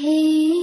Apakah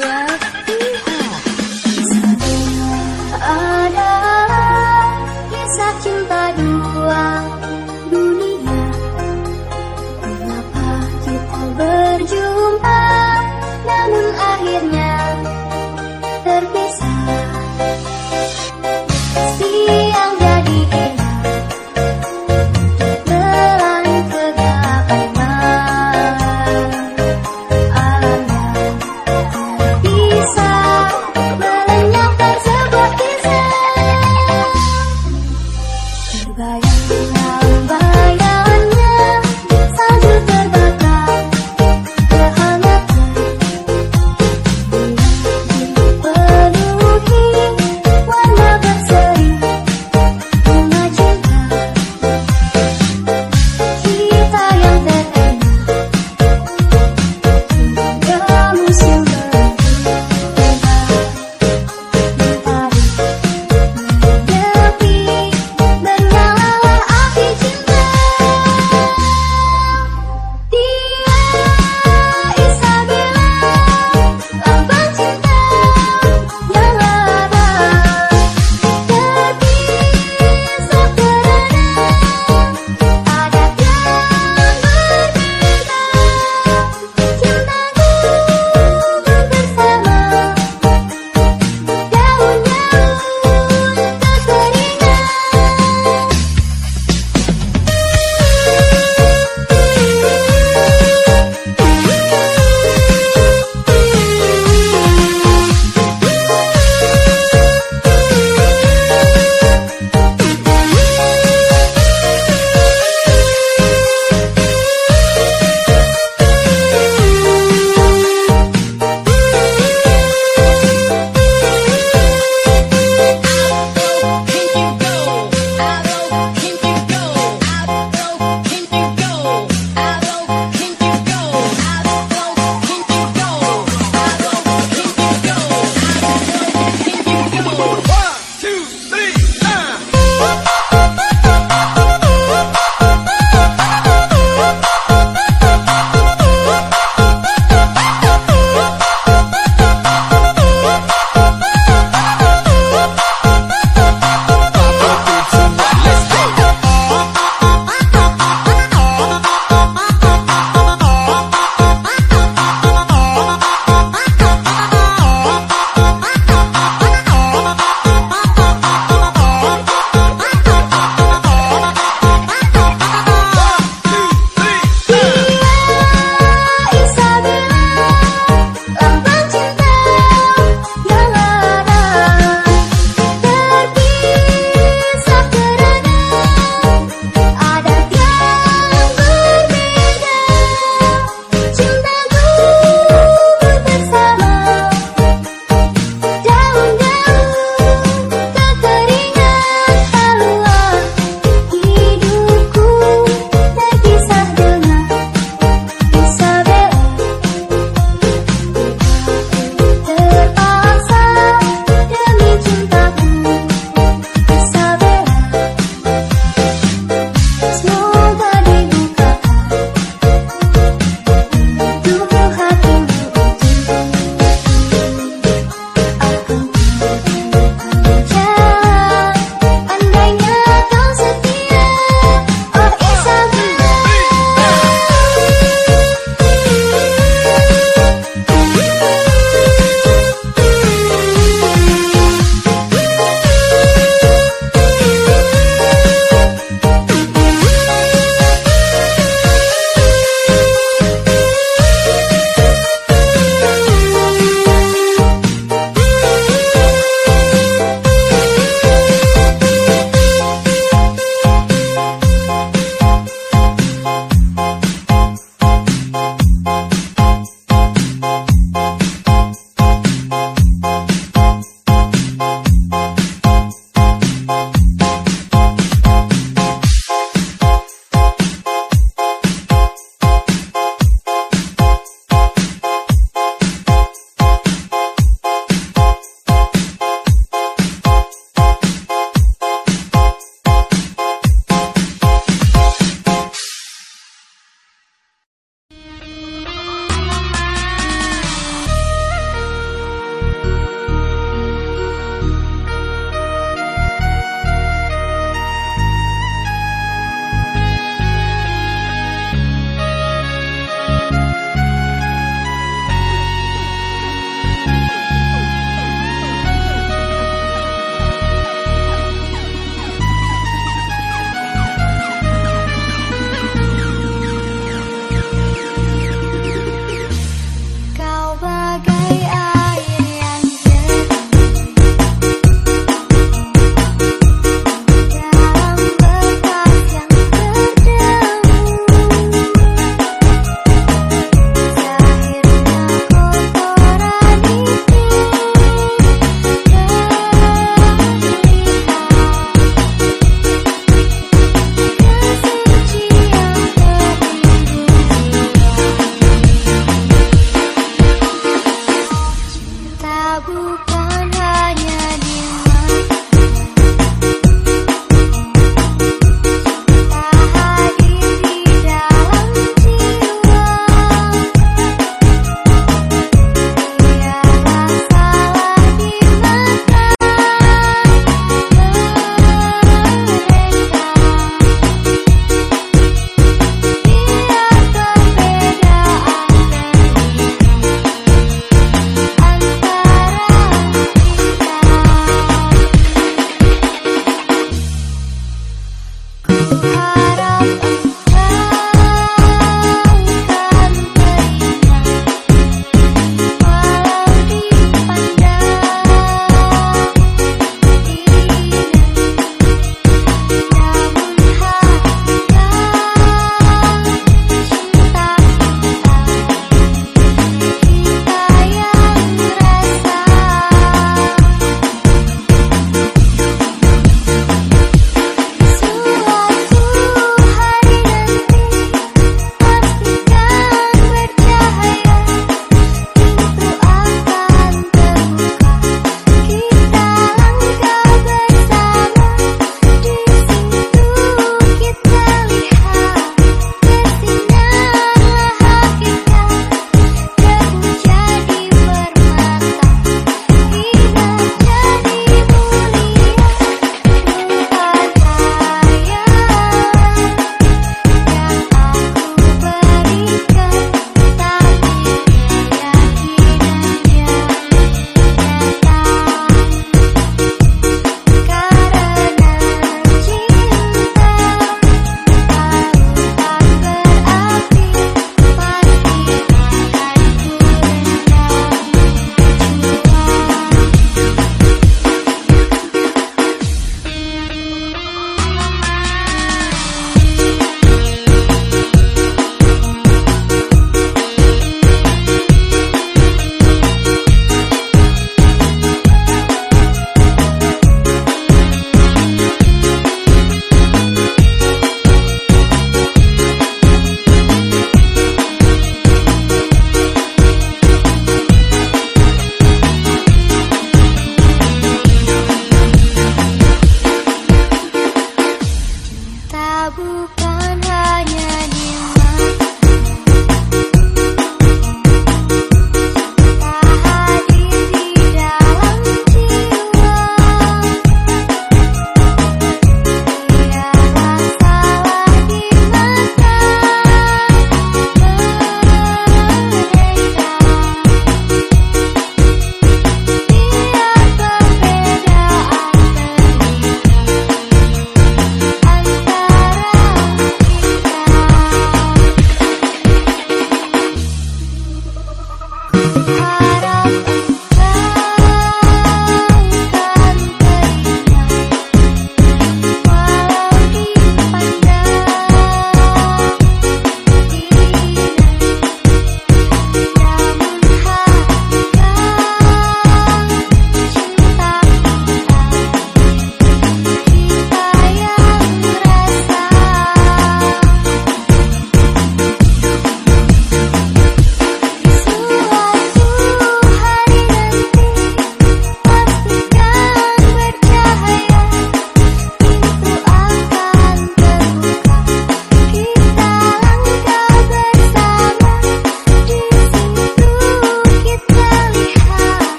Warga